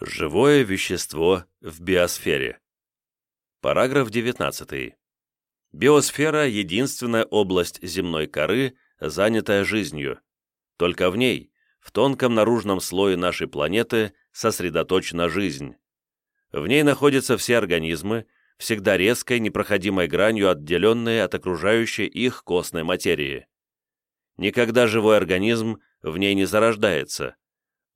Живое вещество в биосфере. Параграф 19. Биосфера – единственная область земной коры, занятая жизнью. Только в ней, в тонком наружном слое нашей планеты, сосредоточена жизнь. В ней находятся все организмы, всегда резкой, непроходимой гранью отделенные от окружающей их костной материи. Никогда живой организм в ней не зарождается.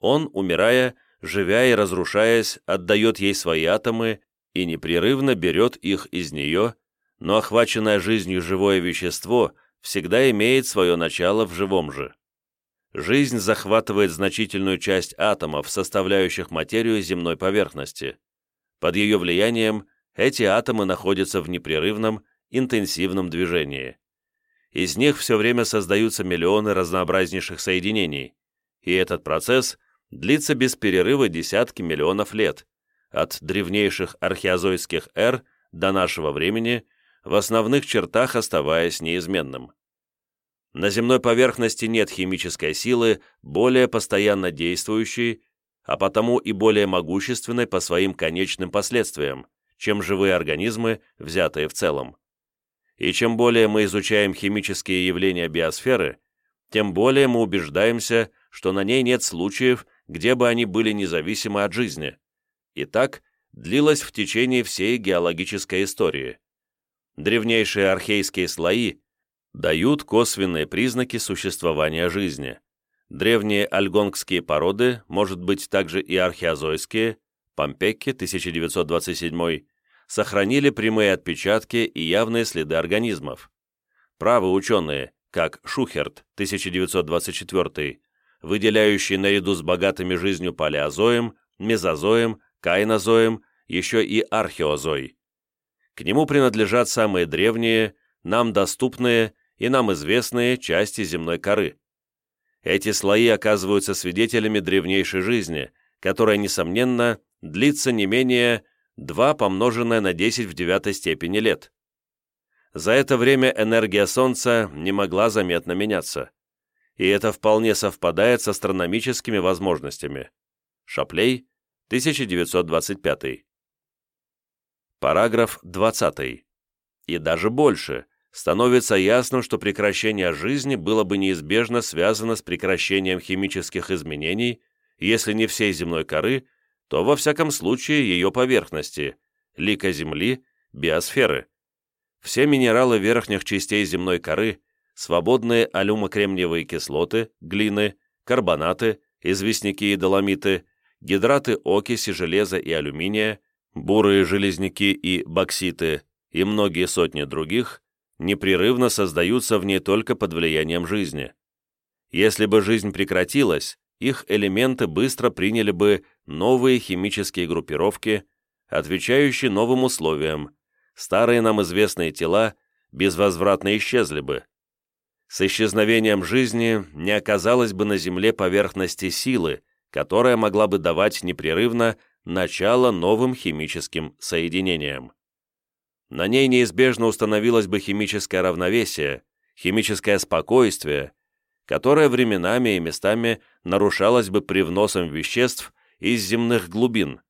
Он, умирая, живя и разрушаясь, отдает ей свои атомы и непрерывно берет их из нее, но охваченное жизнью живое вещество всегда имеет свое начало в живом же. Жизнь захватывает значительную часть атомов, составляющих материю земной поверхности. Под ее влиянием эти атомы находятся в непрерывном, интенсивном движении. Из них все время создаются миллионы разнообразнейших соединений, и этот процесс длится без перерыва десятки миллионов лет, от древнейших археозойских эр до нашего времени, в основных чертах оставаясь неизменным. На земной поверхности нет химической силы, более постоянно действующей, а потому и более могущественной по своим конечным последствиям, чем живые организмы, взятые в целом. И чем более мы изучаем химические явления биосферы, тем более мы убеждаемся, что на ней нет случаев, где бы они были независимы от жизни. И так длилось в течение всей геологической истории. Древнейшие архейские слои дают косвенные признаки существования жизни. Древние альгонгские породы, может быть также и археозойские, Помпекки, 1927, сохранили прямые отпечатки и явные следы организмов. Правы ученые, как Шухерт, 1924, выделяющий наряду с богатыми жизнью палеозоем, мезозоем, кайнозоем, еще и археозой. К нему принадлежат самые древние, нам доступные и нам известные части земной коры. Эти слои оказываются свидетелями древнейшей жизни, которая, несомненно, длится не менее 2 помноженное на 10 в девятой степени лет. За это время энергия Солнца не могла заметно меняться и это вполне совпадает с астрономическими возможностями. Шаплей, 1925. Параграф 20. И даже больше. Становится ясно, что прекращение жизни было бы неизбежно связано с прекращением химических изменений, если не всей земной коры, то во всяком случае ее поверхности, лика Земли, биосферы. Все минералы верхних частей земной коры свободные алюмокремниевые кислоты, глины, карбонаты, известняки и доломиты, гидраты окиси железа и алюминия, бурые железняки и бокситы и многие сотни других непрерывно создаются в ней только под влиянием жизни. Если бы жизнь прекратилась, их элементы быстро приняли бы новые химические группировки, отвечающие новым условиям, старые нам известные тела безвозвратно исчезли бы. С исчезновением жизни не оказалось бы на Земле поверхности силы, которая могла бы давать непрерывно начало новым химическим соединениям. На ней неизбежно установилось бы химическое равновесие, химическое спокойствие, которое временами и местами нарушалось бы привносом веществ из земных глубин,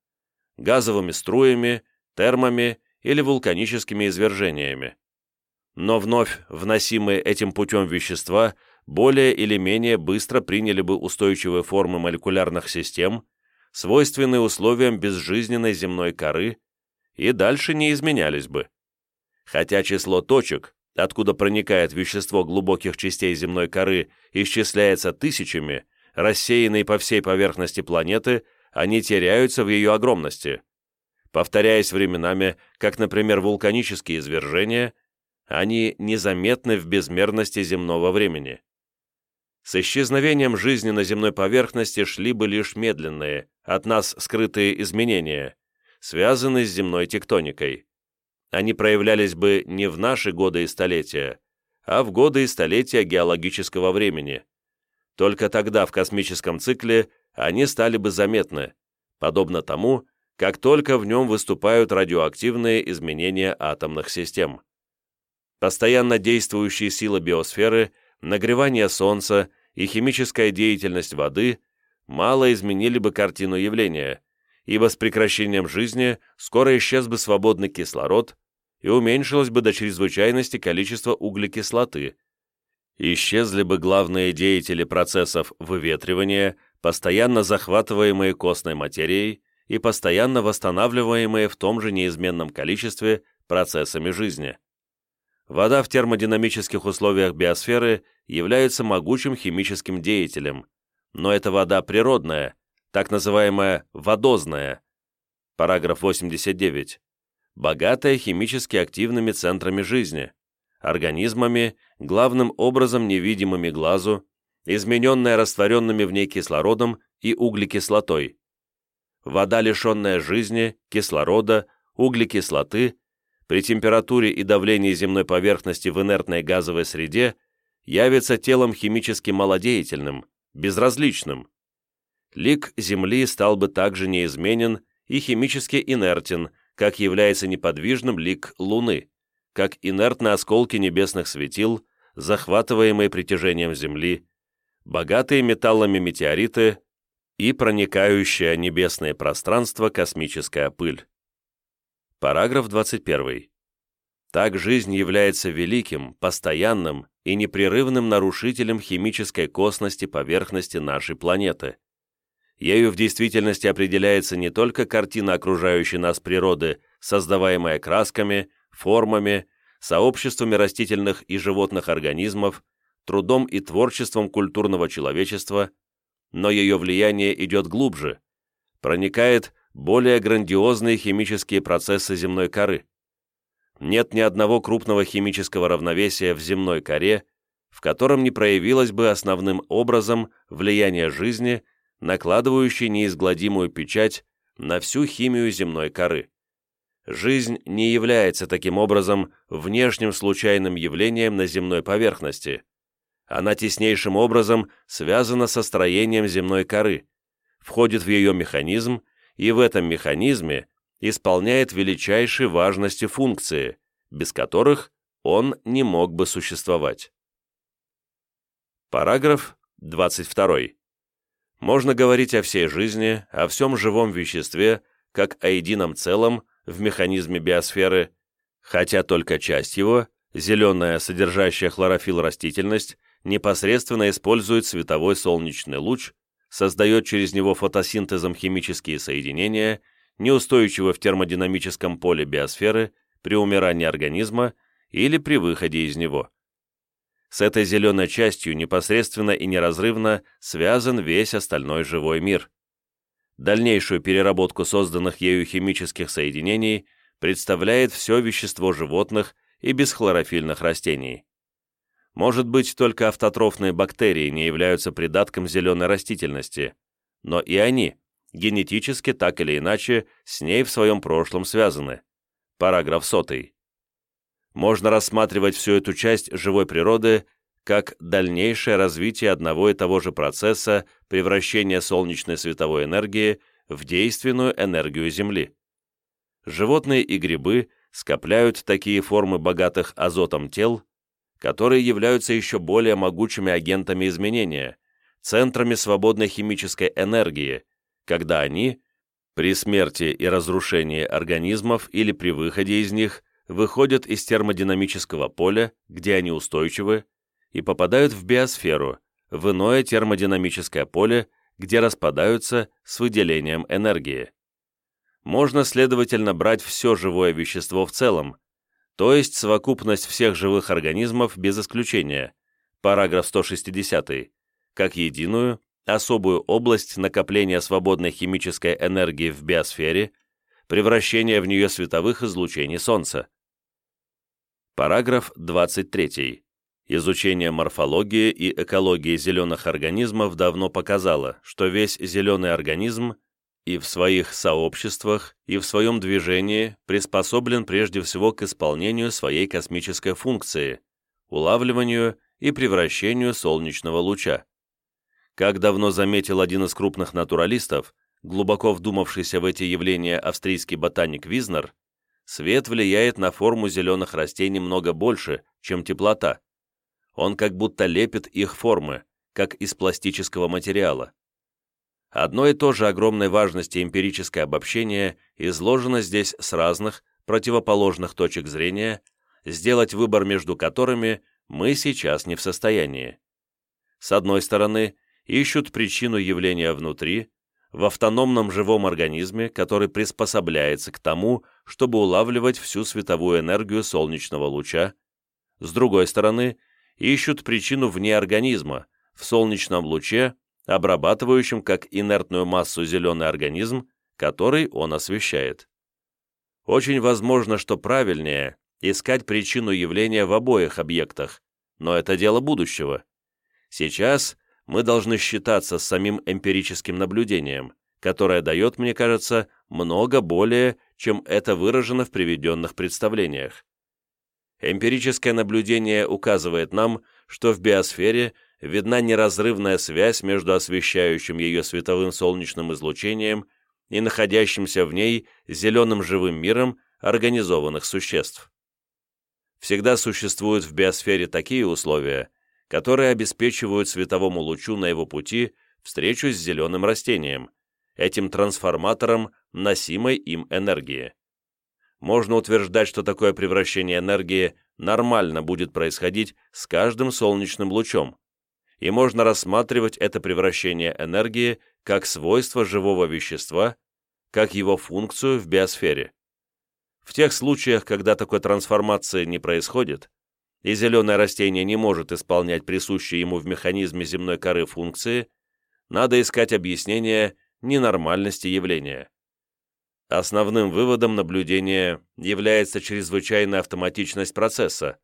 газовыми струями, термами или вулканическими извержениями но вновь вносимые этим путем вещества более или менее быстро приняли бы устойчивые формы молекулярных систем, свойственные условиям безжизненной земной коры, и дальше не изменялись бы. Хотя число точек, откуда проникает вещество глубоких частей земной коры, исчисляется тысячами, рассеянные по всей поверхности планеты, они теряются в ее огромности. Повторяясь временами, как, например, вулканические извержения – они незаметны в безмерности земного времени. С исчезновением жизни на земной поверхности шли бы лишь медленные, от нас скрытые изменения, связанные с земной тектоникой. Они проявлялись бы не в наши годы и столетия, а в годы и столетия геологического времени. Только тогда в космическом цикле они стали бы заметны, подобно тому, как только в нем выступают радиоактивные изменения атомных систем постоянно действующие силы биосферы, нагревание Солнца и химическая деятельность воды мало изменили бы картину явления, ибо с прекращением жизни скоро исчез бы свободный кислород и уменьшилось бы до чрезвычайности количество углекислоты. Исчезли бы главные деятели процессов выветривания, постоянно захватываемые костной материей и постоянно восстанавливаемые в том же неизменном количестве процессами жизни. Вода в термодинамических условиях биосферы является могучим химическим деятелем, но это вода природная, так называемая водозная. Параграф 89. Богатая химически активными центрами жизни, организмами, главным образом невидимыми глазу, измененная растворенными в ней кислородом и углекислотой. Вода, лишенная жизни, кислорода, углекислоты, при температуре и давлении земной поверхности в инертной газовой среде явится телом химически малодеятельным, безразличным. Лик Земли стал бы также неизменен и химически инертен, как является неподвижным лик Луны, как инертны осколки небесных светил, захватываемые притяжением Земли, богатые металлами метеориты и проникающая небесное пространство космическая пыль. Параграф 21. Так жизнь является великим, постоянным и непрерывным нарушителем химической косности поверхности нашей планеты. Ею в действительности определяется не только картина окружающей нас природы, создаваемая красками, формами, сообществами растительных и животных организмов, трудом и творчеством культурного человечества, но ее влияние идет глубже, проникает более грандиозные химические процессы земной коры. Нет ни одного крупного химического равновесия в земной коре, в котором не проявилось бы основным образом влияние жизни, накладывающей неизгладимую печать на всю химию земной коры. Жизнь не является таким образом внешним случайным явлением на земной поверхности. Она теснейшим образом связана со строением земной коры, входит в ее механизм и в этом механизме исполняет величайшей важности функции, без которых он не мог бы существовать. Параграф 22. Можно говорить о всей жизни, о всем живом веществе, как о едином целом в механизме биосферы, хотя только часть его, зеленая, содержащая хлорофилл растительность, непосредственно использует световой солнечный луч создает через него фотосинтезом химические соединения, неустойчивые в термодинамическом поле биосферы при умирании организма или при выходе из него. С этой зеленой частью непосредственно и неразрывно связан весь остальной живой мир. Дальнейшую переработку созданных ею химических соединений представляет все вещество животных и бесхлорофильных растений. Может быть, только автотрофные бактерии не являются придатком зеленой растительности, но и они, генетически так или иначе, с ней в своем прошлом связаны. Параграф 100. Можно рассматривать всю эту часть живой природы как дальнейшее развитие одного и того же процесса превращения солнечной световой энергии в действенную энергию Земли. Животные и грибы скопляют такие формы богатых азотом тел, которые являются еще более могучими агентами изменения, центрами свободной химической энергии, когда они, при смерти и разрушении организмов или при выходе из них, выходят из термодинамического поля, где они устойчивы, и попадают в биосферу, в иное термодинамическое поле, где распадаются с выделением энергии. Можно, следовательно, брать все живое вещество в целом, то есть совокупность всех живых организмов без исключения, параграф 160, как единую, особую область накопления свободной химической энергии в биосфере, превращения в нее световых излучений Солнца. Параграф 23. Изучение морфологии и экологии зеленых организмов давно показало, что весь зеленый организм и в своих сообществах, и в своем движении приспособлен прежде всего к исполнению своей космической функции, улавливанию и превращению солнечного луча. Как давно заметил один из крупных натуралистов, глубоко вдумавшийся в эти явления австрийский ботаник Визнер, свет влияет на форму зеленых растений много больше, чем теплота. Он как будто лепит их формы, как из пластического материала. Одно и то же огромной важности эмпирическое обобщение изложено здесь с разных, противоположных точек зрения, сделать выбор между которыми мы сейчас не в состоянии. С одной стороны, ищут причину явления внутри, в автономном живом организме, который приспособляется к тому, чтобы улавливать всю световую энергию солнечного луча, с другой стороны, ищут причину вне организма, в солнечном луче, обрабатывающем как инертную массу зеленый организм, который он освещает. Очень возможно, что правильнее искать причину явления в обоих объектах, но это дело будущего. Сейчас мы должны считаться с самим эмпирическим наблюдением, которое дает, мне кажется, много более, чем это выражено в приведенных представлениях. Эмпирическое наблюдение указывает нам, что в биосфере видна неразрывная связь между освещающим ее световым солнечным излучением и находящимся в ней зеленым живым миром организованных существ. Всегда существуют в биосфере такие условия, которые обеспечивают световому лучу на его пути встречу с зеленым растением, этим трансформатором носимой им энергии. Можно утверждать, что такое превращение энергии нормально будет происходить с каждым солнечным лучом, и можно рассматривать это превращение энергии как свойство живого вещества, как его функцию в биосфере. В тех случаях, когда такой трансформации не происходит, и зеленое растение не может исполнять присущие ему в механизме земной коры функции, надо искать объяснение ненормальности явления. Основным выводом наблюдения является чрезвычайная автоматичность процесса.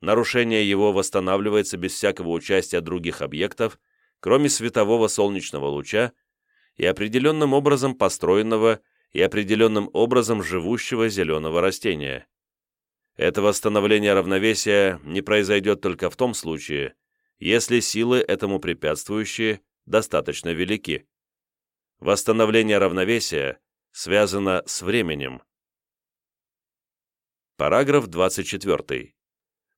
Нарушение его восстанавливается без всякого участия других объектов, кроме светового солнечного луча и определенным образом построенного и определенным образом живущего зеленого растения. Это восстановление равновесия не произойдет только в том случае, если силы этому препятствующие достаточно велики. Восстановление равновесия связано с временем. Параграф 24.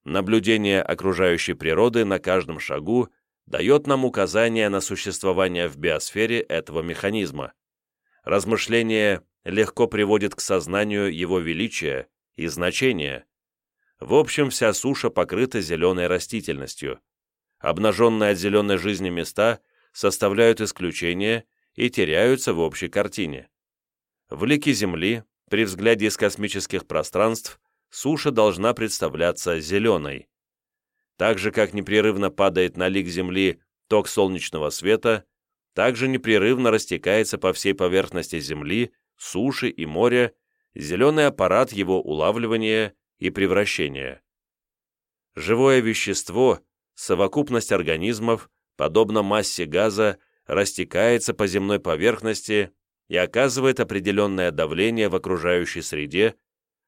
Наблюдение окружающей природы на каждом шагу дает нам указание на существование в биосфере этого механизма. Размышление легко приводит к сознанию его величия и значения. В общем, вся суша покрыта зеленой растительностью. Обнаженные от зеленой жизни места составляют исключение и теряются в общей картине. В лике Земли, при взгляде из космических пространств, суша должна представляться зеленой. Так же, как непрерывно падает на лик Земли ток солнечного света, также непрерывно растекается по всей поверхности Земли, суши и моря зеленый аппарат его улавливания и превращения. Живое вещество, совокупность организмов, подобно массе газа, растекается по земной поверхности и оказывает определенное давление в окружающей среде,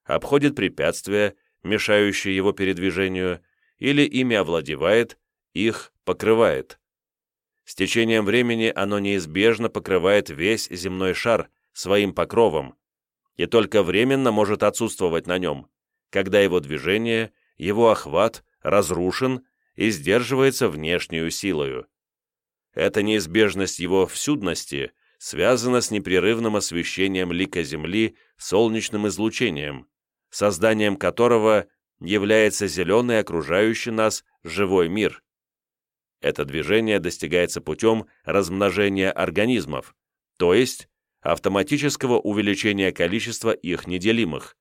обходит препятствия, мешающие его передвижению, или ими овладевает, их покрывает. С течением времени оно неизбежно покрывает весь земной шар своим покровом, и только временно может отсутствовать на нем, когда его движение, его охват разрушен и сдерживается внешнюю силою. Эта неизбежность его всюдности связана с непрерывным освещением лика Земли солнечным излучением, созданием которого является зеленый окружающий нас живой мир. Это движение достигается путем размножения организмов, то есть автоматического увеличения количества их неделимых.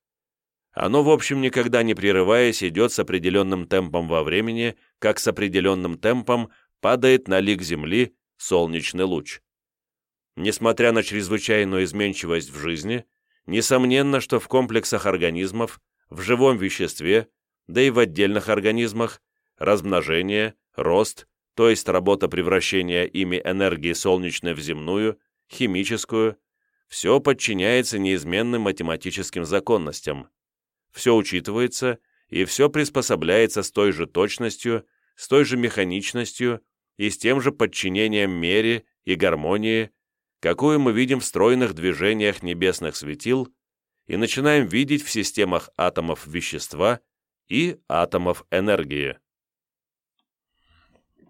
Оно, в общем, никогда не прерываясь, идет с определенным темпом во времени, как с определенным темпом падает на лик Земли солнечный луч. Несмотря на чрезвычайную изменчивость в жизни, несомненно, что в комплексах организмов, в живом веществе, да и в отдельных организмах, размножение, рост, то есть работа превращения ими энергии солнечной в земную, химическую, все подчиняется неизменным математическим законностям. Все учитывается и все приспособляется с той же точностью, с той же механичностью и с тем же подчинением мере и гармонии, какую мы видим в стройных движениях небесных светил и начинаем видеть в системах атомов вещества и атомов энергии.